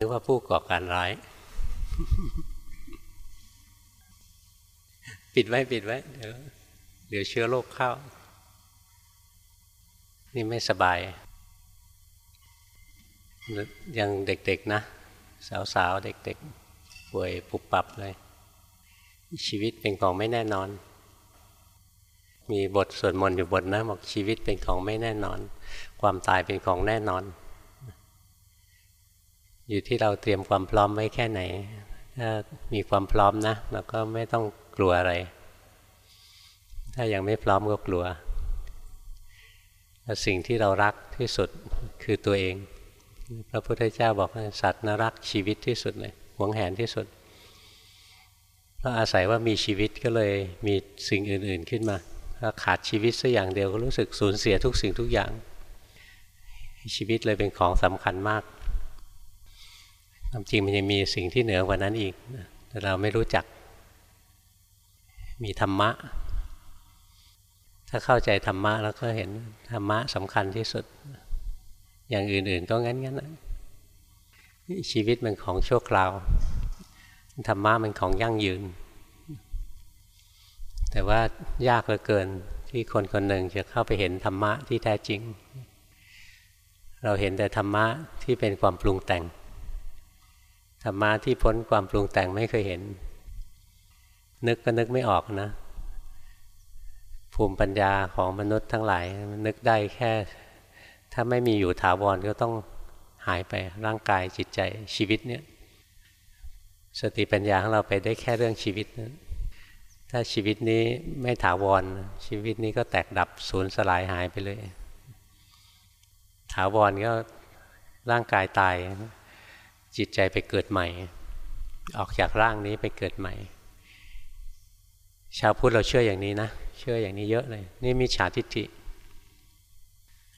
หรือว่าผู้ก่อการร้าย ปิดไว้ปิดไว้ เดี๋ยวเดี๋ยวเชื้อโรคเข้า นี่ไม่สบาย ยังเด็กๆนะ สาวๆ เด็กๆ ป่วยปุบปับเลย ชีวิตเป็นของไม่แน่นอน มีบทสวดมนต์อยู่บทนะบอกชีวิตเป็นของไม่แน่นอน ความตายเป็นของแน่นอน อยู่ที่เราเตรียมความพร้อมไว้แค่ไหน ถ้ามีความพร้อมนะเราก็ไม่ต้องกลัวอะไร ถ้ายังไม่พร้อมก็กลัวสิ่งที่เรารักที่สุดคือตัวเอง พระพุทธเจ้าบอกว่าสัตว์น่ารักชีวิตที่สุดเลยหวงแหนที่สุดเพราะอาศัยว่ามีชีวิตก็เลยมีสิ่งอื่น ๆขึ้นมาถ้าขาดชีวิตสักอย่างเดียวก็รู้สึกสูญเสียทุกสิ่งทุกอย่าง ชีวิตเลยเป็นของสำคัญมาก ความจริงมันยังมีสิ่งที่เหนือกว่านั้นอีกแต่เราไม่รู้จัก มีธรรมะ ถ้าเข้าใจธรรมะแล้วก็เห็นธรรมะสำคัญที่สุด อย่างอื่นๆก็งั้นๆชีวิตมันของชั่วคราว ธรรมะมันของยั่งยืน แต่ว่ายากเหลือเกินที่คนคนหนึ่งจะเข้าไปเห็นธรรมะที่แท้จริง เราเห็นแต่ธรรมะที่เป็นความปรุงแต่ง ธรรมะที่พ้นความปรุงแต่งไม่เคยเห็น นึกก็นึกไม่ออกนะ ภูมิปัญญาของมนุษย์ทั้งหลาย นึกได้แค่ ถ้าไม่มีอยู่ถาวรก็ต้องหายไปร่างกายจิตใจชีวิตเนี่ยสติปัญญาของเราไปได้แค่เรื่องชีวิตนะถ้าชีวิตนี้ไม่ถาวร ชีวิตนี้ก็แตกดับสูญสลายหายไปเลย ถาวรก็ร่างกายตาย จิตใจไปเกิดใหม่ ออกจากร่างนี้ไปเกิดใหม่ ชาวพุทธเราเชื่ออย่างนี้นะ เชื่ออย่างนี้เยอะเลย นี่มีฉาทิฏฐิ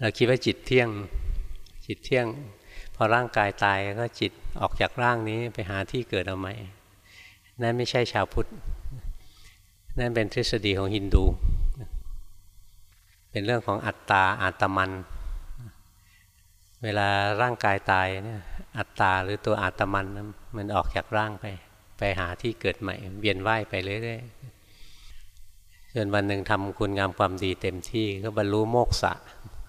เราคิดว่าจิตเที่ยงจิตเที่ยง พอร่างกายตายก็จิตออกจากร่างนี้ไปหาที่เกิดเอาใหม่นั่นไม่ใช่ชาวพุทธนั่นเป็นทฤษฎีของฮินดู เป็นเรื่องของอัตตาอาตมัน เวลาร่างกายตายเนี่ย อัตตาหรือตัวอาตมันมันออกจากร่างไป ไปหาที่เกิดใหม่ เวียนว่ายไปเรื่อยๆจนวันหนึ่งทำคุณงามความดีเต็มที่ก็บรรลุโมกษะ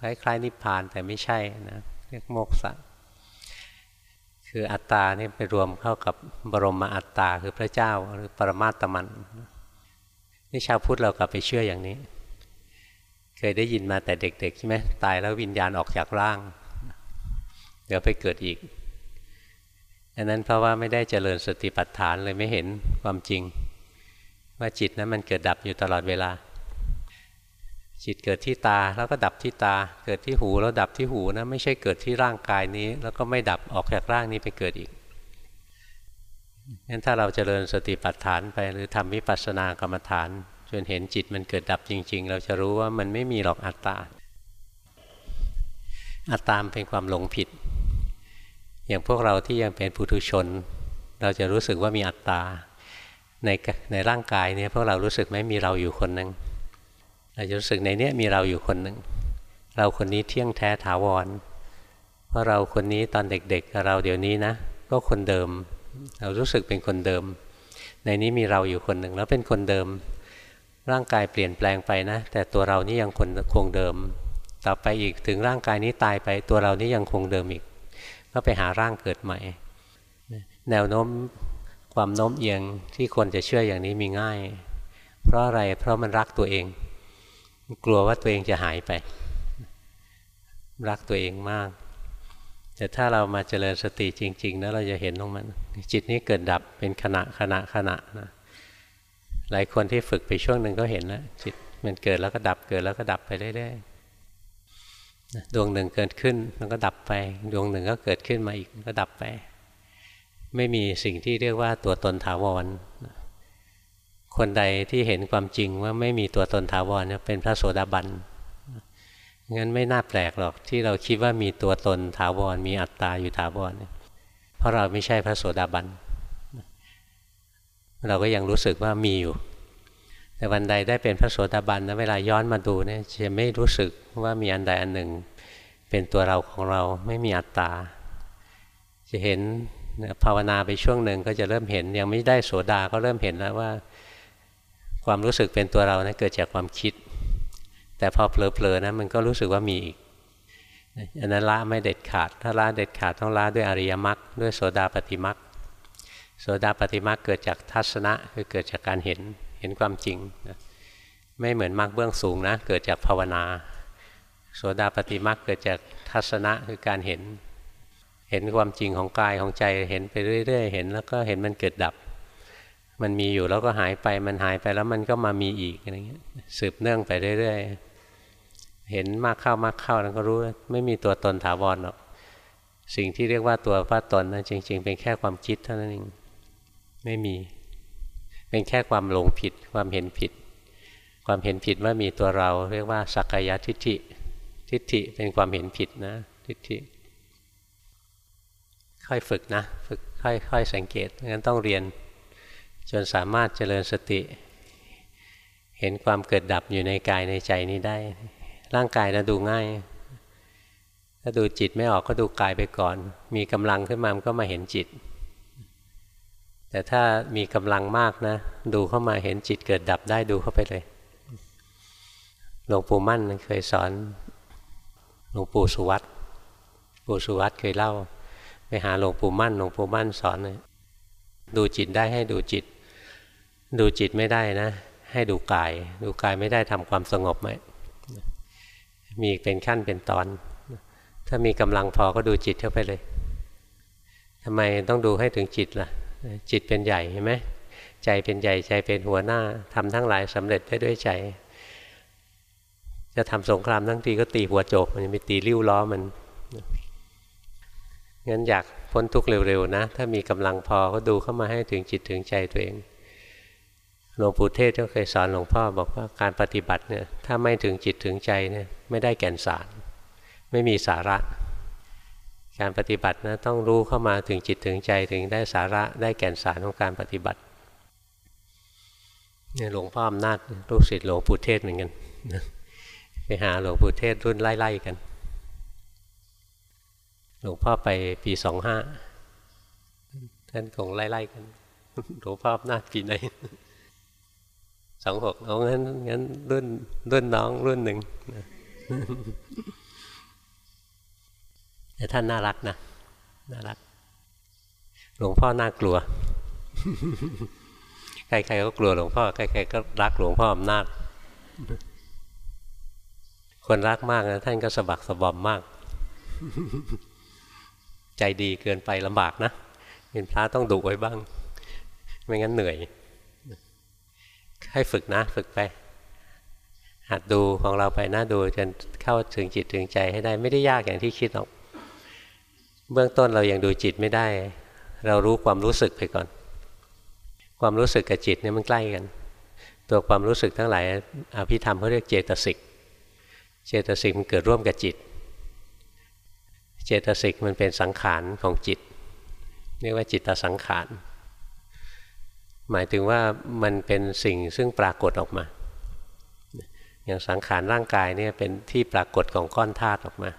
คล้ายๆนิพพานแต่ไม่ใช่นะเรียกโมกษะคืออัตตานี่ไปรวมเข้ากับบรมอัตตาคือพระเจ้าหรือปรมาตมันนี่ชาวพุทธเรากลับไปเชื่ออย่างนี้ เคยได้ยินมาแต่เด็กๆใช่ไหมตายแล้ววิญญาณออกจากร่าง เดี๋ยวไปเกิดอีก อันนั้นเพราะว่าไม่ได้เจริญสติปัฏฐานเลยไม่เห็นความจริง ว่าจิตนั้นมันเกิดดับอยู่ตลอดเวลา จิตเกิดที่ตาแล้วก็ดับที่ตา เกิดที่หูแล้วดับที่หูนะไม่ใช่เกิดที่ร่างกายนี้ แล้วก็ไม่ดับออกจากร่างนี้ไปเกิดอีกงั้นถ้าเราเจริญสติปัฏฐานไปหรือทำวิปัสสนากรรมฐานจนเห็นจิตมันเกิดดับจริง ๆ เราจะรู้ว่ามันไม่มีหรอกอัตตาอัตตามเป็นความหลงผิด อย่างพวกเราที่ยังเป็นปุถุชน เราจะรู้สึกว่ามีอัตตาในในร่างกายเนี่ยพวกเรารู้สึกไหมมีเราอยู่คนหนึ่งเราจะรู้สึกในเนี้ยมีเราอยู่คนหนึ่งเราคนนี้เที่ยงแท้ถาวร เพราะเราคนนี้ตอนเด็กๆกับเราเดี๋ยวนี้นะ ก็คนเดิม เรารู้สึกเป็นคนเดิม ในนี้มีเราอยู่คนหนึ่งแล้วเป็นคนเดิม ร่างกายเปลี่ยนแปลงไปนะ แต่ตัวเรานี่ยังคนคงเดิม ต่อไปอีกถึงร่างกายนี้ตายไปตัวเรานี่ยังคงเดิมอีก ก็ไปหาร่างเกิดใหม่ แนวโน้มความโน้มเอียงที่คนจะเชื่ออย่างนี้มีง่าย เพราะอะไรเพราะมันรักตัวเอง กลัวว่าตัวเองจะหายไป รักตัวเองมาก แต่ถ้าเรามาเจริญสติจริงๆนะเราจะเห็นตรงมัน จิตนี้เกิดดับเป็นขณะขณะขณะนะหลายคนที่ฝึกไปช่วงหนึ่งก็เห็นแล้วจิตมันเกิดแล้วก็ดับเกิดแล้วก็ดับไปเรื่อยๆ ดวงหนึ่งเกิดขึ้นมันก็ดับไป ดวงหนึ่งก็เกิดขึ้นมาอีกก็ดับไป ไม่มีสิ่งที่เรียกว่าตัวตนถาวร คนใดที่เห็นความจริงว่าไม่มีตัวตนถาวรเป็นพระโสดาบันงั้นไม่น่าแปลกหรอกที่เราคิดว่ามีตัวตนถาวรมีอัตตาอยู่ถาวรเพราะเราไม่ใช่พระโสดาบันเราก็ยังรู้สึกว่ามีอยู่ แต่วันใดได้เป็นพระโสดาบันนะเวลาย้อนมาดูเนี่ยจะไม่รู้สึกว่ามีอันใดอันหนึ่ง เป็นตัวเราของเราไม่มีอัตตา จะเห็นภาวนาไปช่วงหนึ่งก็จะเริ่มเห็น ยังไม่ได้โสดาก็เริ่มเห็นแล้วว่า ความรู้สึกเป็นตัวเรานะเกิดจากความคิด แต่พอเผลอๆนะมันก็รู้สึกว่ามีอีกอันนั้นละไม่เด็ดขาด ถ้าละเด็ดขาดต้องละด้วยอริยมรรคด้วยโสดาปฏิมรรคโสดาปฏิมรรคเกิดจากทัศนะคือเกิดจากการเห็น เห็นความจริงไม่เหมือนมรรคเบื้องสูงนะเกิดจากภาวนา โสดาปฏิมรรคเกิดจากทัศนะคือการเห็น เห็นความจริงของกายของใจเห็นไปเรื่อยๆ เห็นแล้วก็เห็นมันเกิดดับ มันมีอยู่แล้วก็หายไปมันหายไปแล้วมันก็มามีอีกอะไรเงี้ยสืบเนื่องไปเรื่อยๆ เห็นมากเข้ามากเข้าแล้วก็รู้ไม่มีตัวตนถาวรหรอกสิ่งที่เรียกว่าตัวว่าตนนะจริง ๆ เป็นแค่ความคิดเท่านั้นเองไม่มี เป็นแค่ความหลงผิดความเห็นผิด ความเห็นผิดว่ามีตัวเรา เรียกว่าสักกายทิฏฐิทิฏฐิเป็นความเห็นผิดนะ ทิฏฐิค่อยฝึกนะฝึกค่อยๆสังเกตงั้นต้องเรียน จนสามารถเจริญสติ เห็นความเกิดดับอยู่ในกายในใจนี้ได้ ร่างกายนะดูง่าย ถ้าดูจิตไม่ออกก็ดูกายไปก่อน มีกำลังขึ้นมามันก็มาเห็นจิต แต่ถ้ามีกำลังมากนะ ดูเข้ามาเห็นจิตเกิดดับได้ดูเข้าไปเลยหลวงปู่มั่นเคยสอนหลวงปู่สุวัตปู่สุวัตเคยเล่า ไปหาหลวงปู่มั่นหลวงปู่มั่นสอนเลยดูจิตได้ให้ดูจิต ดูจิตไม่ได้นะ ให้ดูกาย ดูกายไม่ได้ทำความสงบไหมมีเป็นขั้นเป็นตอน ถ้ามีกำลังพอก็ดูจิตเข้าไปเลยทำไมต้องดูให้ถึงจิตล่ะ จิตเป็นใหญ่เห็นไหมใจเป็นใหญ่ใจเป็นหัวหน้าทำทั้งหลายสำเร็จได้ด้วยใจ จะทำสงครามทั้งทีก็ตีหัวโจกมันไม่ตีริ้วล้อมันงั้นอยากพ้นทุกข์เร็วๆนะ ถ้ามีกำลังพอก็ดูเข้ามาให้ถึงจิตถึงใจตัวเองหลวงปู่เทศก็เคยสอนหลวงพ่อบอกว่าการปฏิบัติเนี่ยถ้าไม่ถึงจิตถึงใจเนี่ยไม่ได้แก่นสาร ไม่มีสาระ การปฏิบัตินะต้องรู้เข้ามาถึงจิตถึงใจถึงได้สาระได้แก่นสารของการปฏิบัติเนี่ยหลวงพ่ออำนาจลูกศิษย์หลวงปู่เทศเหมือนกันไปหาหลวงปู่เทศรุ่นไล่ๆกัน หลวงพ่อไปปีสองห้าท่านคงไล่ๆกันหลวงพ่ออำนาจปีไหนสองหกเอางั้นงั้นรุ่นรุ่นน้องรุ่นหนึ่ง แต่ท่านน่ารักนะน่ารัก หลวงพ่อน่ากลัว ใครๆก็กลัวหลวงพ่อ ใครๆก็รักหลวงพ่ออำนาจคนรักมากนะท่านก็สะบักสะบอมมาก ใจดีเกินไปลำบากนะเป็นพระต้องดุไว้บ้าง ไม่งั้นเหนื่อย ให้ฝึกนะ ฝึกไป หัดดูของเราไปนะดูจนเข้าถึงจิตถึงใจให้ได้ไม่ได้ยากอย่างที่คิดหรอก เบื้องต้นเรายังดูจิตไม่ได้ เรารู้ความรู้สึกไปก่อน ความรู้สึกกับจิตเนี่ยมันใกล้กัน ตัวความรู้สึกทั้งหลายอภิธรรมเขาเรียกเจตสิก เจตสิกมันเกิดร่วมกับจิต เจตสิกมันเป็นสังขารของจิต เรียกว่าจิตตสังขาร หมายถึงว่ามันเป็นสิ่งซึ่งปรากฏออกมา อย่างสังขารร่างกายเนี่ยเป็นที่ปรากฏของก้อนธาตุออกมา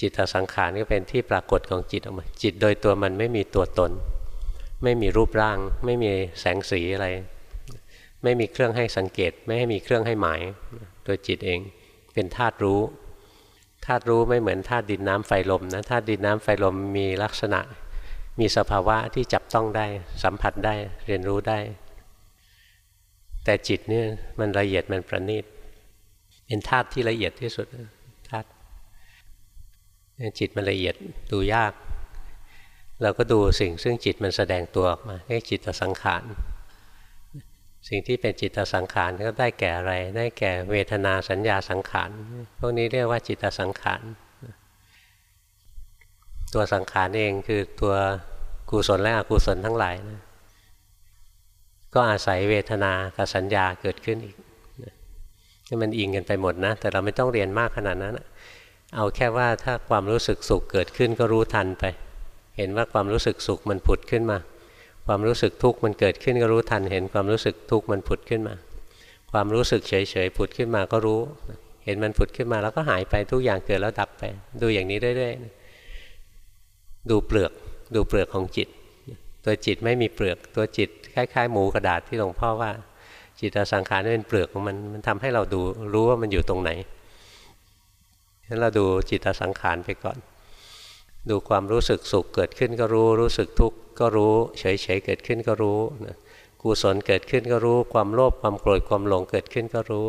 จิตสังขารก็เป็นที่ปรากฏของจิตออกมา จิตโดยตัวมันไม่มีตัวตน ไม่มีรูปร่าง ไม่มีแสงสีอะไร ไม่มีเครื่องให้สังเกต ไม่ให้มีเครื่องให้หมาย ตัวจิตเองเป็นธาตุรู้ธาตุรู้ไม่เหมือนธาตุดินน้ำไฟลมนะธาตุดินน้ำไฟลมมีลักษณะ มีสภาวะที่จับต้องได้ สัมผัสได้เรียนรู้ได้ แต่จิตเนี่ยมันละเอียดมันประณีตเป็นธาตุที่ละเอียดที่สุด จิตมันละเอียดดูยาก เราก็ดูสิ่งซึ่งจิตมันแสดงตัวออกมาเรียกจิตสังขารสิ่งที่เป็นจิตสังขารก็ได้แก่อะไร ได้แก่เวทนาสัญญาสังขารพวกนี้เรียกว่าจิตสังขารตัวสังขารเองคือตัวกุศลและอกุศลทั้งหลายนะก็อาศัยเวทนากับสัญญาเกิดขึ้นอีกนี่มันอิงกันไปหมดนะ แต่เราไม่ต้องเรียนมากขนาดนั้น เอาแค่ว่าถ้าความรู้สึกสุขเกิดขึ้นก็รู้ทันไป เห็นว่าความรู้สึกสุขมันผุดขึ้นมา ความรู้สึกทุกข์มันเกิดขึ้นก็รู้ทัน เห็นความรู้สึกทุกข์มันผุดขึ้นมา ความรู้สึกเฉยๆผุดขึ้นมาก็รู้ เห็นมันผุดขึ้นมาแล้วก็หายไปทุกอย่างเกิดแล้วดับไป ดูอย่างนี้เรื่อยๆดูเปลือกดูเปลือกของจิต ตัวจิตไม่มีเปลือก ตัวจิตคล้ายๆ หมูกระดาษที่หลวงพ่อว่า จิตสังขารนี่เป็นเปลือกของมันมันทำให้เราดูรู้ว่ามันอยู่ตรงไหน ฉะนั้นเราดูจิตสังขารไปก่อน ดูความรู้สึกสุขเกิดขึ้นก็รู้ รู้สึกทุกข์ก็รู้เฉยๆเกิดขึ้นก็รู้กุศลเกิดขึ้นก็รู้ ความโลภความโกรธความหลงเกิดขึ้นก็รู้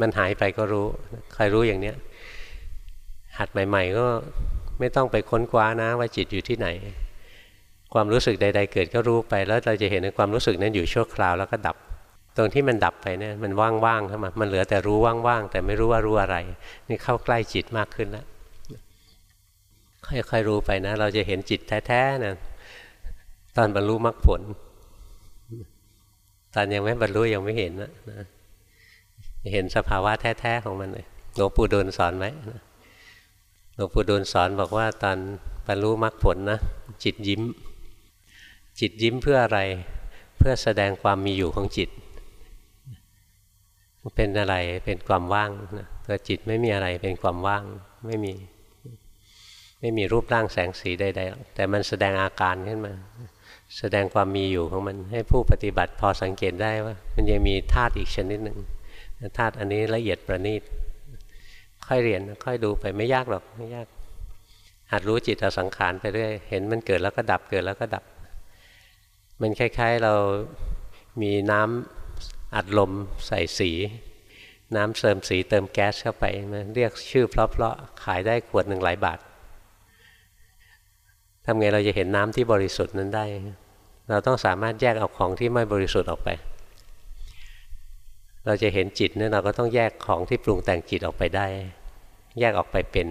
มันหายไปก็รู้ใครรู้อย่างเนี้ยหัดใหม่ ๆ ก็ไม่ต้องไปค้นคว้านะว่าจิตอยู่ที่ไหน ความรู้สึกใด ๆ เกิดก็รู้ไป แล้วเราจะเห็นในความรู้สึกนั้นอยู่ชั่วคราวแล้วก็ดับ ตรงที่มันดับไปเนี่ยมันว่างๆเข้ามามันเหลือแต่รู้ว่างๆแต่ไม่รู้ว่ารู้อะไร นี่เข้าใกล้จิตมากขึ้นแล้วค่อยๆรู้ไปนะ เราจะเห็นจิตแท้ๆนะตอนบรรลุมรรคผล ตอนยังไม่บรรลุยังไม่เห็นนะเห็นสภาวะแท้ๆของมันเลยหลวงปู่ดูลสอนไหมหลวงปู่ดูลสอนบอกว่าตอนบรรลุมรรคผลนะจิตยิ้ม จิตยิ้มเพื่ออะไร เพื่อแสดงความมีอยู่ของจิต เป็นอะไรเป็นความว่างตัวจิตไม่มีอะไรเป็นความว่างไม่มี ไม่มีรูปร่างแสงสีใดๆแต่มันแสดงอาการขึ้นมา แสดงความมีอยู่ของมันให้ผู้ปฏิบัติพอสังเกตได้ว่า มันยังมีธาตุอีกชนิดหนึ่งธาตุอันนี้ละเอียดประณีตค่อยเรียนค่อยดูไปไม่ยากหรอกไม่ยาก หัดรู้จิตสังขารไปเรื่อยเห็นมันเกิดแล้วก็ดับเกิดแล้วก็ดับ มันคล้าย ๆเรามีน้ำ อัดลมใส่สี น้ำเสริมสีเติมแก๊สเข้าไปมันเรียกชื่อเพลาะๆขายได้ขวดหนึ่งหลายบาททำไงเราจะเห็นน้ำที่บริสุทธิ์นั้นได้ เราต้องสามารถแยกเอาของที่ไม่บริสุทธิ์ออกไปเราจะเห็นจิตเนี่ยเราก็ต้องแยกของที่ปรุงแต่งจิตออกไปได้ แยกออกไปเป็น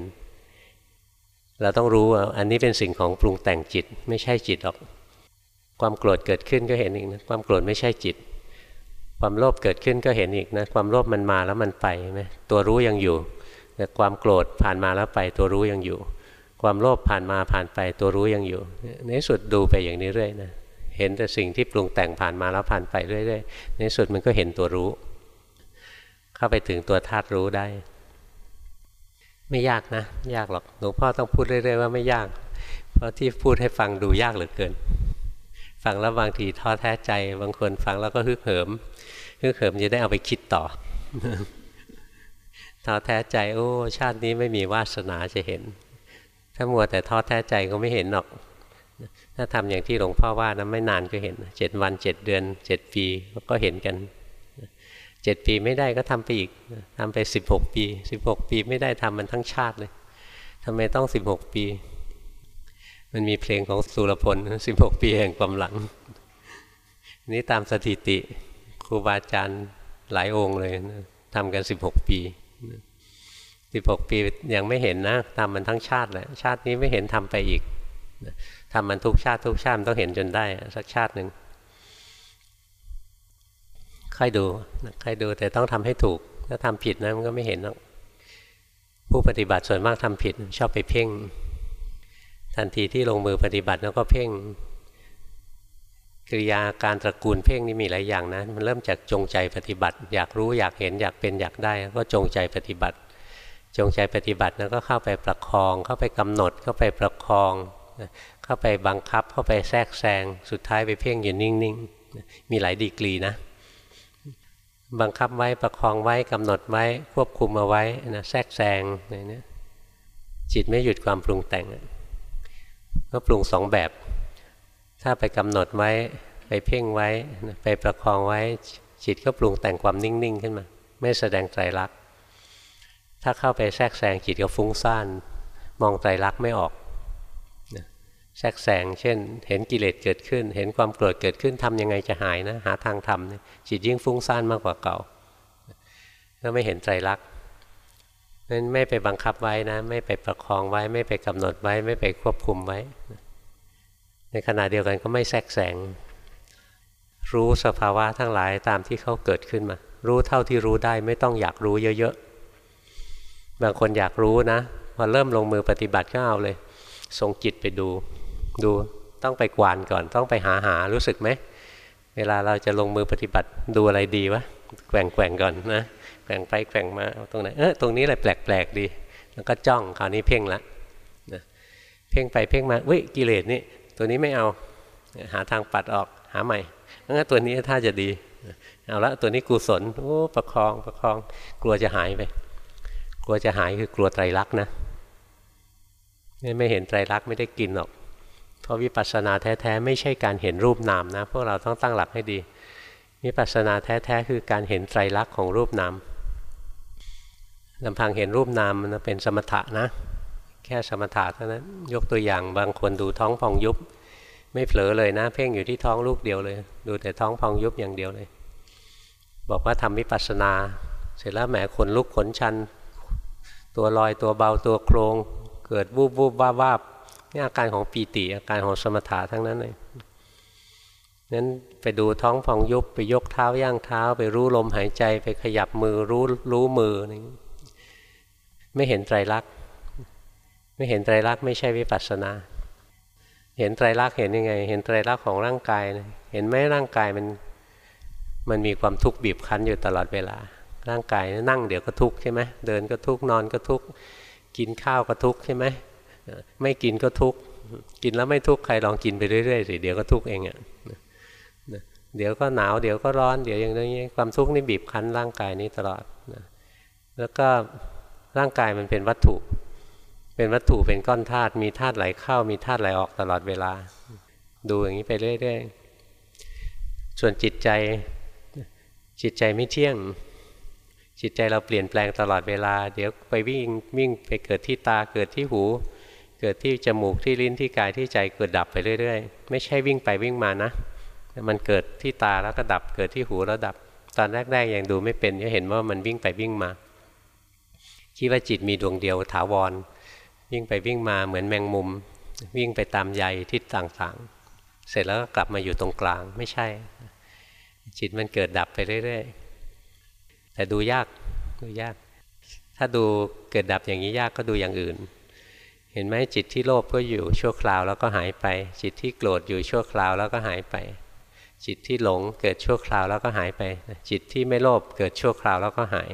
เราต้องรู้ว่าอันนี้เป็นสิ่งของปรุงแต่งจิตไม่ใช่จิตหรอก ความโกรธเกิดขึ้นก็เห็นเอีกนะความโกรธไม่ใช่จิต ความโลภเกิดขึ้นก็เห็นอีกนะความโลภมันมาแล้วมันไปไหมตัวรู้ยังอยู่แต่ความโกรธผ่านมาแล้วไปตัวรู้ยังอยู่ ความโลภผ่านมาผ่านไปตัวรู้ยังอยู่ ในสุดดูไปอย่างนี้เรื่อยนะเห็นแต่สิ่งที่ปรุงแต่งผ่านมาแล้วผ่านไปเรื่อยๆในสุดมันก็เห็นตัวรู้ เข้าไปถึงตัวธาตุรู้ได้ ไม่ยากนะ ยากหรอกหลวงพ่อต้องพูดเรื่อยๆว่าไม่ยาก เพราะที่พูดให้ฟังดูยากเหลือเกิน ฟังแล้วบางทีท้อแท้ใจ บางคนฟังแล้วก็ฮึกเหิม ฮึกเหิมจะได้เอาไปคิดต่อท้อแท้ใจโอ้ชาตินี้ไม่มีวาสนาจะเห็น ถ้ามัวแต่ท้อแท้ใจก็ไม่เห็นหรอก ถ้าทำอย่างที่หลวงพ่อว่านะไม่นานก็เห็นเจ็ดวันเจ็ดเดือนเจ็ดปีก็เห็นกันเจ็ดปีไม่ได้ก็ทำไปอีกทำไปสิบหกปีสิบหกปีไม่ได้ทำมันทั้งชาติเลยทำไมต้องสิบหกปี มันมีเพลงของสุรพลสิบหกปีแห่งความหลัง นี่ตามสถิติ ครูบาอาจารย์หลายองค์เลยทำกันสิบหกปีสิบหกปียังไม่เห็นนะทำมันทั้งชาติแหละชาตินี้ไม่เห็นทำไปอีกทำมันทุกชาติทุกชาติต้องเห็นจนได้ สักชาติหนึ่งค่อยดูค่อยดูแต่ต้องทำให้ถูก ถ้าทำผิดนะมันก็ไม่เห็นหรอกผู้ปฏิบัติส่วนมากทำผิดชอบไปเพ่ง ทันทีที่ลงมือปฏิบัติแล้วก็เพ่ง กิริยาการตระกูลเพ่งนี่มีหลายอย่างนะมันเริ่มจากจงใจปฏิบัติ อยากรู้อยากเห็นอยากเป็นอยากได้ ก็จงใจปฏิบัติ จงใจปฏิบัติแล้วก็เข้าไปประคอง เข้าไปกำหนด เข้าไปประคอง เข้าไปบังคับ เข้าไปแทรกแซงสุดท้ายไปเพ่งอยู่นิ่งๆมีหลายดีกรีนะ บังคับไว้ประคองไว้กำหนดไว้ควบคุมเอาไว้นะแทรกแซงอะไรเนี่ยจิตไม่หยุดความปรุงแต่งก็ปรุงสองแบบ ถ้าไปกำหนดไว้ไปเพ่งไว้ไปประคองไว้จิตก็ปรุงแต่งความนิ่งๆขึ้นมา ไม่แสดงไตรลักษณ์ถ้าเข้าไปแทรกแซงจิตก็ฟุ้งซ่านมองไตรลักษณ์ไม่ออกแทรกแซงเช่น เห็นกิเลสเกิดขึ้น เห็นความโกรธเกิดขึ้นทำยังไงจะหายนะ หาทางทำจิตยิ่งฟุ้งซ่านมากกว่าเก่าก็ไม่เห็นไตรลักษณ์นั้นไม่ไปบังคับไว้นะ ไม่ไปประคองไว้ ไม่ไปกำหนดไว้ ไม่ไปควบคุมไว้ ในขณะเดียวกันก็ไม่แทรกแซงรู้สภาวะทั้งหลายตามที่เขาเกิดขึ้นมา รู้เท่าที่รู้ได้ไม่ต้องอยากรู้เยอะๆ บางคนอยากรู้นะพอเริ่มลงมือปฏิบัติก็เอาเลยส่งจิตไปดู ดูต้องไปกวานก่อน ต้องไปหาหารู้สึกไหมเวลาเราจะลงมือปฏิบัติดูอะไรดีวะแกว่งแกว่งก่อนนะแกว่งไปแกว่งมาตรงไหนเออตรงนี้แหละแปลกๆดี แล้วก็จ้องคราวนี้เพ่งละนะเพ่งไปเพ่งมาเว้ยกิเลสนี่ ตัวนี้ไม่เอาหาทางปัดออกหาใหม่งั้นตัวนี้ถ้าจะดีเอาละตัวนี้กุศลโอ้ประคองประคอง กลัวจะหายไป กลัวจะหายคือกลัวไตรลักษณ์นะไม่เห็นไตรลักษณ์ไม่ได้กินหรอกเพราะวิปัสสนาแท้ๆไม่ใช่การเห็นรูปนามนะพวกเราต้องตั้งหลักให้ดีวิปัสสนาแท้ๆคือการเห็นไตรลักษณ์ของรูปนามลำพังเห็นรูปนามมันเป็นสมถะนะ แค่สมถะเท่านั้น ยกตัวอย่างบางคนดูท้องพองยุบ ไม่เผลอเลยนะ เพ่งอยู่ที่ท้องลูกเดียวเลย ดูแต่ท้องพองยุบอย่างเดียวเลย บอกว่าทำวิปัสสนา เสร็จแล้วแหมขนลุกขนชัน ตัวลอยตัวเบาตัวโครง เกิดวูบวูบวาบวาบนี่อาการของปีติอาการของสมถะทั้งนั้นเลยนั้นไปดูท้องพองยุบไปยกเท้าย่างเท้า ไปรู้ลมหายใจไปขยับมือรู้รู้มือนี่ไม่เห็นไตรลักษณ ไม่เห็นไตรลักษณ์ไม่ใช่วิปัสสนา เห็นไตรลักษณ์เห็นยังไง เห็นไตรลักษณ์ของร่างกาย เห็นไหมร่างกายมันมันมีความทุกข์บีบคั้นอยู่ตลอดเวลา ร่างกายนั่งเดี๋ยวก็ทุกข์ใช่ไหมเดินก็ทุกข์นอนก็ทุกข์กินข้าวก็ทุกข์ใช่ไหมไม่กินก็ทุกข์กินแล้วไม่ทุกข์ใครลองกินไปเรื่อยๆสิเดี๋ยวก็ทุกข์เองอะ่ะเดี๋ยวก็หนาวเดี๋ยวก็ร้อนเดี๋ยวอย่างนี้ความทุกข์นี่บีบคั้นร่างกายนี้ตลอดนะแล้วก็ร่างกายมันเป็นวัตถุ เป็นวัตถุเป็นก้อนธาตุมีธาตุไหลเข้ามีธาตุไหลออกตลอดเวลา ดูอย่างนี้ไปเรื่อยๆ ส่วนจิตใจจิตใจไม่เที่ยง จิตใจเราเปลี่ยนแปลงตลอดเวลา เดี๋ยวไปวิ่งวิ่งไปเกิดที่ตาเกิดที่หู เกิดที่จมูกที่ลิ้นที่กายที่ใจเกิดดับไปเรื่อยๆ ไม่ใช่วิ่งไปวิ่งมานะ มันเกิดที่ตาแล้วก็ดับเกิดที่หูแล้วดับ ตอนแรกๆยังดูไม่เป็นก็เห็นว่ามันวิ่งไปวิ่งมาคิดว่าจิตมีดวงเดียวถาวร วิ่งไปวิ่งมาเหมือนแมงมุม วิ่งไปตามใยทิศต่างๆ เสร็จแล้วก็กลับมาอยู่ตรงกลางไม่ใช่ จิตมันเกิดดับไปเรื่อยๆ แต่ดูยากดูยาก ถ้าดูเกิดดับอย่างนี้ยากก็ดูอย่างอื่น เห็นไหมจิตที่โลภก็อยู่ชั่วคราวแล้วก็หายไป จิตที่โกรธอยู่ชั่วคราวแล้วก็หายไป จิตที่หลงเกิดชั่วคราวแล้วก็หายไป จิตที่ไม่โลภเกิดชั่วคราวแล้วก็หาย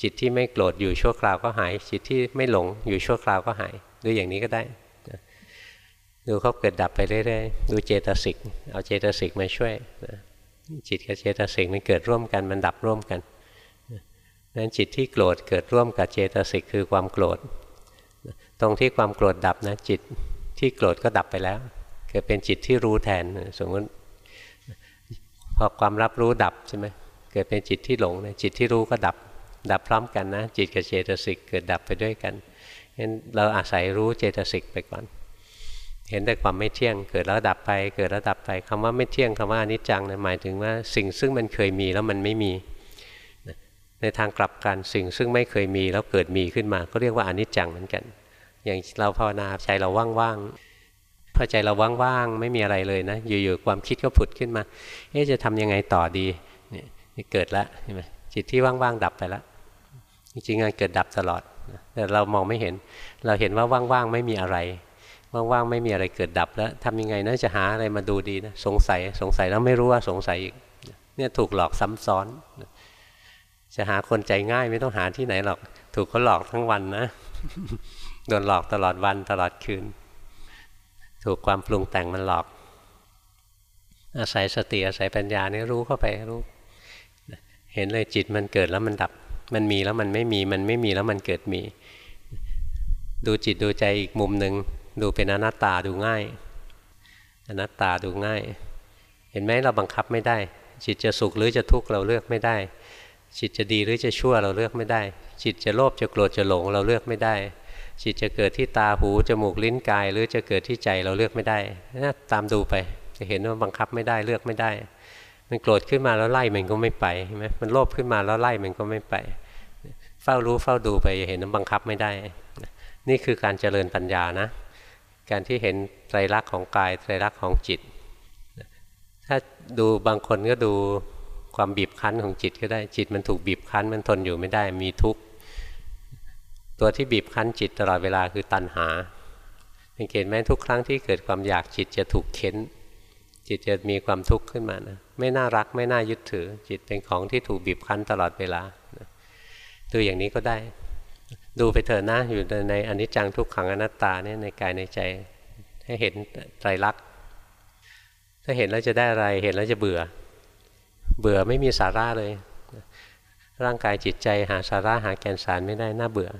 จิตที่ไม่โกรธอยู่ชั่วคราวก็หาย จิตที่ไม่หลงอยู่ชั่วคราวก็หายดูอย่างนี้ก็ได้ดูเขาเกิดดับไปเรื่อยๆดูเจตสิกเอาเจตสิกมาช่วยจิตกับเจตสิกมันเกิดร่วมกันมันดับร่วมกันนั้นจิตที่โกรธเกิดร่วมกับเจตสิกคือความโกรธ ตรงที่ความโกรธดับนะจิตที่โกรธก็ดับไปแล้วเกิดเป็นจิตที่รู้แทนสมมติพอความรับรู้ดับใช่ไหมเกิดเป็นจิตที่หลงนะจิตที่รู้ก็ดับ ดับพร้อมกันนะ จิตกับเจตสิกเกิดดับไปด้วยกันงั้นเราอาศัยรู้เจตสิกไปก่อน เห็นแต่ความไม่เที่ยง เกิดแล้วดับไป เกิดแล้วดับไปคำว่าไม่เที่ยงคำว่าอนิจจังนะหมายถึงว่าสิ่งซึ่งมันเคยมีแล้วมันไม่มี ในทางกลับกันสิ่งซึ่งไม่เคยมีแล้วเกิดมีขึ้นมา ก็เรียกว่าอนิจจังเหมือนกัน อย่างเราภาวนาใจเราว่างๆพอใจเราว่างๆไม่มีอะไรเลยนะ อยู่ๆความคิดก็ผุดขึ้นมา เอ๊ะจะทำยังไงต่อดีนี่เกิดล้วใช่ไหม จิตที่ว่างๆดับไปแล้วจริงๆงานเกิดดับตลอด แต่เรามองไม่เห็น เราเห็นว่าว่างๆไม่มีอะไร ว่างๆไม่มีอะไรเกิดดับแล้วทำยังไงนะจะหาอะไรมาดูดีนะสงสัยสงสัยแล้วไม่รู้ว่าสงสัยอีกเนี่ยถูกหลอกซ้ำซ้อน จะหาคนใจง่ายไม่ต้องหาที่ไหนหรอก ถูกเขาหลอกทั้งวันนะโดนหลอกตลอดวันตลอดคืน ถูกความปรุงแต่งมันหลอก อาศัยสติอาศัยปัญญานี่รู้เข้าไปรู้ เห็นเลยจิตมันเกิดแล้วมันดับ มันมีแล้วมันไม่มี มันไม่มีแล้วมันเกิดมี ดูจิตดูใจอีกมุมหนึ่งดูเป็นอนัตตาดูง่าย อนัตตาดูง่าย เห็นไหมเราบังคับไม่ได้ จิตจะสุขหรือจะทุกข์เราเลือกไม่ได้ จิตจะดีหรือจะชั่วเราเลือกไม่ได้ จิตจะโลภจะโกรธจะหลงเราเลือกไม่ได้ จิตจะเกิดที่ตาหูจมูกลิ้นกาย หรือจะเกิดที่ใจเราเลือกไม่ได้นะตามดูไปจะเห็นว่าบังคับไม่ได้เลือกไม่ได้ มันโกรธขึ้นมาแล้วไล่มันก็ไม่ไปใช่ไหมมันโลภขึ้นมาแล้วไล่มันก็ไม่ไป เฝ้ารู้เฝ้าดูไปเห็นบังคับไม่ได้ นี่คือการเจริญปัญญานะ การที่เห็นไตรลักษณ์ของกายไตรลักษณ์ของจิต ถ้าดูบางคนก็ดูความบีบคั้นของจิตก็ได้จิตมันถูกบีบคั้นมันทนอยู่ไม่ได้มีทุกข์ตัวที่บีบคั้นจิตตลอดเวลาคือตัณหาสังเกตไหมทุกครั้งที่เกิดความอยากจิตจะถูกเค้น จิตจะมีความทุกข์ขึ้นมานะไม่น่ารักไม่น่ายึดถือ จิตเป็นของที่ถูกบีบคั้นตลอดเวลาดูอย่างนี้ก็ได้ ดูไปเถอะนะอยู่ในอนิจจังทุกขังอนัตตาเนี่ยในกายในใจ ให้เห็นไตรลักษณ์ถ้าเห็นแล้วจะได้อะไรเห็นแล้วจะเบื่อ เบื่อไม่มีสาระเลย ร่างกายจิตใจหาสาระหาแกนสารไม่ได้น่าเบื่อ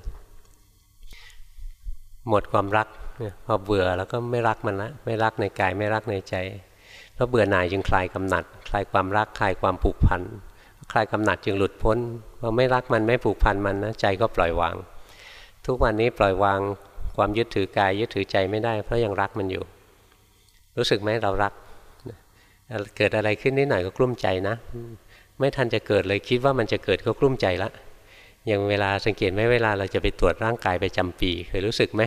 หมดความรักพอเบื่อแล้วก็ไม่รักมันละไม่รักในกายไม่รักในใจ เพราะเบื่อหน่ายจึงคลายกำหนัด คลายความรักคลายความผูกพันคลายกำหนัดจึงหลุดพ้นพอไม่รักมันไม่ผูกพันมันนะใจก็ปล่อยวาง ทุกวันนี้ปล่อยวางความยึดถือกายยึดถือใจไม่ได้ เพราะยังรักมันอยู่ รู้สึกไหมเรารัก เกิดอะไรขึ้นนิดหน่อยก็กลุ้มใจนะ ไม่ทันจะเกิดเลยคิดว่ามันจะเกิดก็กลุ้มใจละอย่างเวลาสังเกตไหมเวลาเราจะไปตรวจร่างกายไปจำปี เคยรู้สึกไหม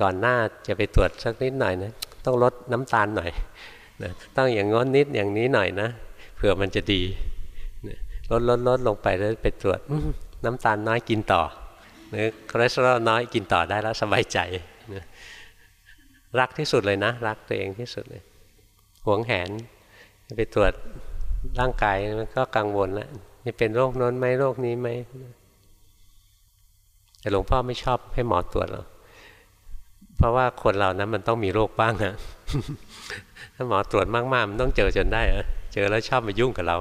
ก่อนหน้าจะไปตรวจสักนิดหน่อยนะต้องลดน้ำตาลหน่อย นะต้องอย่างงอนนิดอย่างนี้หน่อยนะเผื่อมันจะดีลดลดลดลงไปแล้วไปตรวจน้ำตาลน้อยกินต่อหรือคอเลสเตอรอลน้อยกินต่อได้แล้วสบายใจรักที่สุดเลยนะ รักตัวเองที่สุดเลยหวงแหนไปตรวจร่างกายมันก็กังวลแล้วจะเป็นโรคน้นไหมโรคนี้ไหมแต่หลวงพ่อไม่ชอบให้หมอตรวจหรอกเพราะว่าคนเรานะมันต้องมีโรคบ้างอะ ถ้าหมอตรวจมากๆมันต้องเจอจนได้อะเจอแล้วชอบมายุ่งกับเรา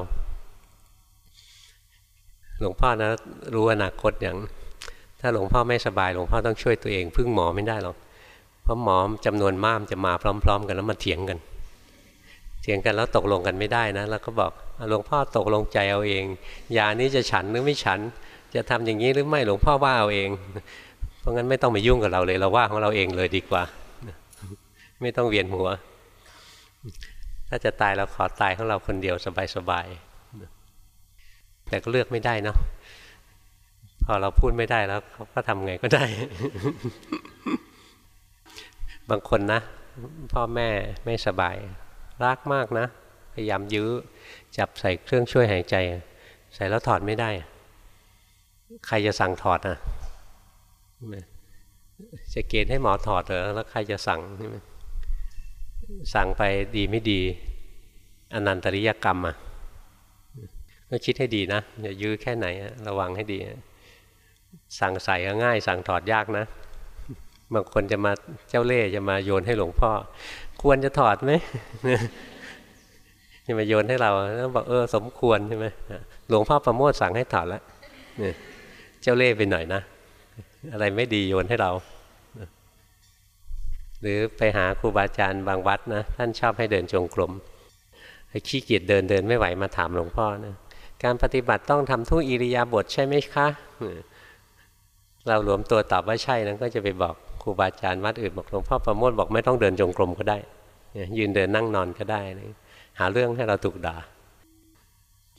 หลวงพ่อนะรู้อนาคตอย่าง ถ้าหลวงพ่อไม่สบายหลวงพ่อต้องช่วยตัวเองพึ่งหมอไม่ได้หรอกเพราะหมอจำนวนมากจะมาพร้อม ๆ กันแล้วมาเถียงกัน เถียงกันแล้วตกลงกันไม่ได้นะ แล้วก็บอกหลวงพ่อตกลงใจเอาเองยานี้จะฉันหรือไม่ฉัน จะทำอย่างนี้หรือไม่หลวงพ่อว่าเอาเอง เพราะงั้นไม่ต้องมายุ่งกับเราเลยเราว่าของเราเองเลยดีกว่า ไม่ต้องเวียนหัว ถ้าจะตายเราขอตายของเราคนเดียวสบายๆแต่ก็เลือกไม่ได้เนาะพอเราพูดไม่ได้แล้วเขาก็ทำไงก็ได้ บางคนนะ พ่อแม่ไม่สบาย รักมากนะ พยายามยื้อ จับใส่เครื่องช่วยหายใจ ใส่แล้วถอดไม่ได้ ใครจะสั่งถอดอะจะเกณฑ์ให้หมอถอดเหรอแล้วใครจะสั่งใช่ไหม สั่งไปดีไม่ดีอนันตริยกรรมอะก็คิดให้ดีนะอย่ายื้อแค่ไหนระวังให้ดี สั่งใส่ก็ง่าย สั่งถอดยากนะบางคนจะมาเจ้าเล่จะมาโยนให้หลวงพ่อ ควรจะถอดไหมจะมาโยนให้เราแล้วบอกเออสมควรใช่ไหมหลวงพ่อประโมทสั่งให้ถอดแล้วเจ้าเล่ไปหน่อยนะอะไรไม่ดีโยนให้เรา หรือไปหาครูบาอาจารย์บางวัดนะท่านชอบให้เดินจงกรมขี้เกียจเดินเดินไม่ไหวมาถามหลวงพ่อนะการปฏิบัติต้องทำทุกอิริยาบถใช่ไหมคะ เราหลวมตัวตอบว่าใช่นั้นก็จะไปบอกครูบาอาจารย์วัดอื่นบอกหลวงพ่อประโมทบอกไม่ต้องเดินจงกรมก็ได้ ยืนเดินนั่งนอนก็ได้ หาเรื่องให้เราถูกด่า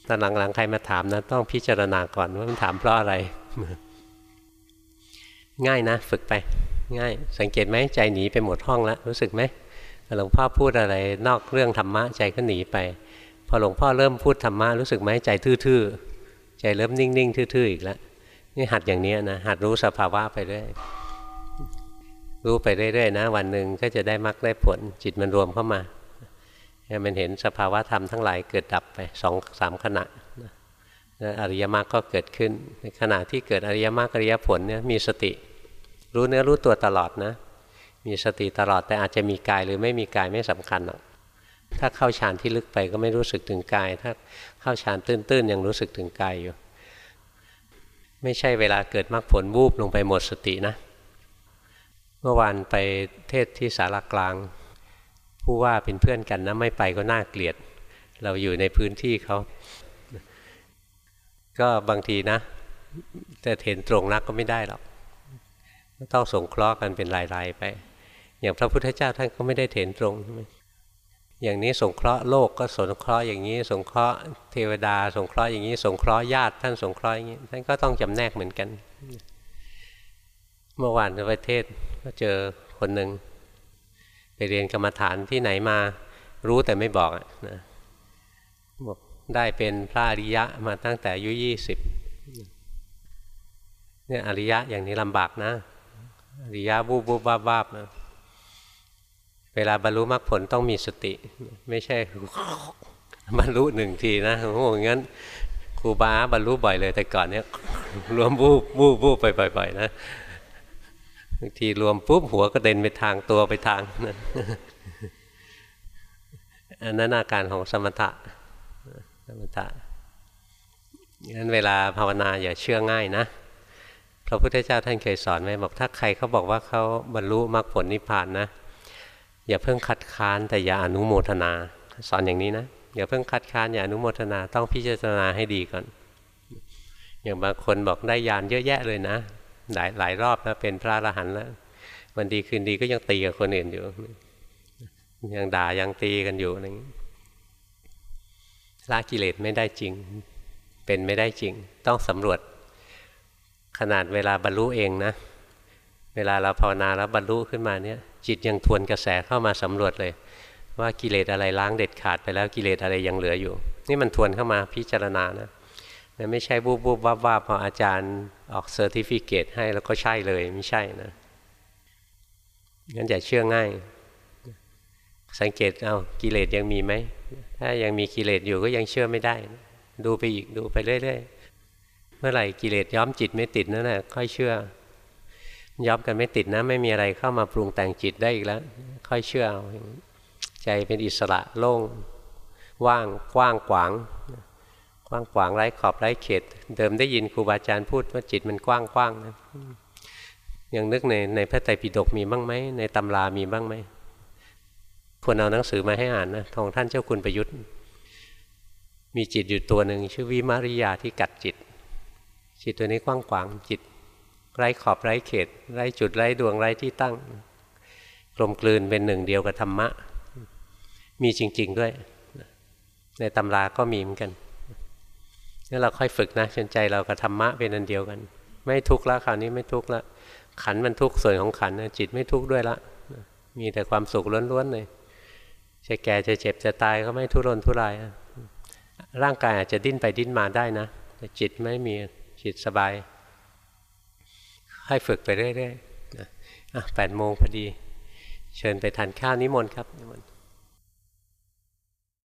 ตอนหลังๆใครมาถามนะต้องพิจารณาก่อนว่ามันถามเพราะอะไร ง่ายนะ ฝึกไป ง่าย สังเกตไหมใจหนีไปหมดห้องแล้วรู้สึกไหมหลวงพ่อพูดอะไรนอกเรื่องธรรมะใจก็หนีไป พอหลวงพ่อเริ่มพูดธรรมะรู้สึกไหมใจทื่อๆใจเริ่มนิ่งๆทื่อๆอีกแล้วนี่หัดอย่างนี้นะหัดรู้สภาวะไปเรื่อยรู้ไปเรื่อยๆนะ วันหนึ่งก็จะได้มรรคได้ผลจิตมันรวมเข้ามามันเห็นสภาวะธรรมทั้งหลายเกิดดับไปสองสามขณะอริยมรรคก็เกิดขึ้นในขณะที่เกิดอริยมรรคอริยผลเนี่ยมีสติ รู้เนื้อรู้ตัวตลอดนะ มีสติตลอดแต่อาจจะมีกายหรือไม่มีกายไม่สำคัญหรอกถ้าเข้าฌานที่ลึกไปก็ไม่รู้สึกถึงกาย ถ้าเข้าฌานตื้นๆยังรู้สึกถึงกายอยู่ ไม่ใช่เวลาเกิดมรรคผลวูบลงไปหมดสตินะ เมื่อวานไปเทศที่สารกลาง ผู้ว่าเป็นเพื่อนกันนะไม่ไปก็น่าเกลียด เราอยู่ในพื้นที่เขา ก็บางทีนะ แต่เห็นตรงนักก็ไม่ได้หรอก ต้องสงเคราะห์กันเป็นรายๆไป อย่างพระพุทธเจ้าท่านก็ไม่ได้เถนตรงใช่ไหมอย่างนี้สงเคราะห์โลกก็สงเคราะห์อย่างนี้ สงเคราะห์เทวดา สงเคราะห์อย่างนี้ สงเคราะห์ญาติ ท่านสงเคราะห์อย่างนี้ท่านก็ต้องจำแนกเหมือนกัน เมื่อวานในประเทศก็เจอคนหนึ่งไปเรียนกรรมฐานที่ไหนมารู้แต่ไม่บอกนะบอกได้เป็นพระอริยะมาตั้งแต่อายุยี่สิบเนี่ยอริยะอย่างนี้ลำบากนะ ริยะบูบบูบาบาบนะเวลาบรรลุมรรคผลต้องมีสติ ไม่ใช่บรรลุหนึ่งทีนะโอ้โหงั้นครูบาบรรลุบ่อยเลย แต่ก่อนเนี้ยรวมบูบบูบบูบไปบ่อยๆนะบางทีรวมปุ๊บหัวก็เด่นไปทางตัวไปทางนะอันนั้นอาการของสมถะสมถะงั้นเวลาภาวนาอย่าเชื่อง่ายนะ พระพุทธเจ้าท่านเคยสอนไว้บอกถ้าใครเขาบอกว่าเขาบรรลุมรรคผลนิพพานนะ อย่าเพิ่งคัดค้านแต่อย่าอนุโมทนา สอนอย่างนี้นะอย่าเพิ่งคัดค้านอย่าอนุโมทนาต้องพิจารณาให้ดีก่อน อย่างบางคนบอกได้ยานเยอะแยะเลยนะ หลายหลายรอบแล้วเป็นพระอรหันต์แล้ววันดีคืนดีก็ยังตีกับคนอื่นอยู่ ยังด่ายังตีกันอยู่อะไรอย่างนี้ละกิเลสไม่ได้จริง เป็นไม่ได้จริง ต้องสำรวจ ขนาดเวลาบรรลุเองนะ เวลาเราภาวนาแล้วบรรลุขึ้นมาเนี่ย จิตยังทวนกระแสเข้ามาสำรวจเลย ว่ากิเลสอะไรล้างเด็ดขาดไปแล้วกิเลสอะไรยังเหลืออยู่ นี่มันทวนเข้ามาพิจารณานะมันไม่ใช่วูบวูบว่าว่าพออาจารย์ออก certificate ให้แล้วก็ใช่เลยไม่ใช่นะงั้นอย่าเชื่อง่าย สังเกตเอากิเลสยังมีไหมถ้ายังมีกิเลสอยู่ก็ยังเชื่อไม่ได้ ดูไปอีกดูไปเรื่อยๆ มื่อไหร่กิเลสย้อมจิตไม่ติดนั่นแหละค่อยเชื่อ ย้อมกันไม่ติดนะ ไม่มีอะไรเข้ามาปรุงแต่งจิตได้อีกแล้ว ค่อยเชื่อ ใจเป็นอิสระโล่งว่างกว้างขวางกว้างขวางไร้ขอบไร้เขต เดิมได้ยินครูบาอาจารย์พูดว่าจิตมันกว้างกว้างนะยังนึกในในพระไตรปิฎกมีบ้างไหมในตำรามีบ้างไหมควรเอาหนังสือมาให้อ่านนะทองท่านเจ้าคุณประยุทธ์ มีจิตอยู่ตัวหนึ่งชื่อวิมาริยาที่กัดจิต จิตตัวนี้กว้างขวางจิตไร้ขอบไร้เขตไร้จุดไร้ดวงไร้ที่ตั้ง กลมกลืนเป็นหนึ่งเดียวกับธรรมะ มีจริง ๆด้วย ในตำราก็มีเหมือนกันนี่เราค่อยฝึกนะจนใจเรากับธรรมะเป็นอันเดียวกัน ไม่ทุกข์แล้วคราวนี้ไม่ทุกข์ล้วขันมันทุกข์ส่วนของขันจิตไม่ทุกข์ด้วยละมีแต่ความสุขล้วนๆเลยจะแก่จะเจ็บจะตายก็ไม่ทุรนทุราย ร่างกายอาจจะดิ้นไปดิ้นมาได้นะ แต่จิตไม่มี จิตสบาย ให้ฝึกไปเรื่อยๆแปดโมงพอดี เชิญไปทานข้าวนิมนต์ครับนิมนต์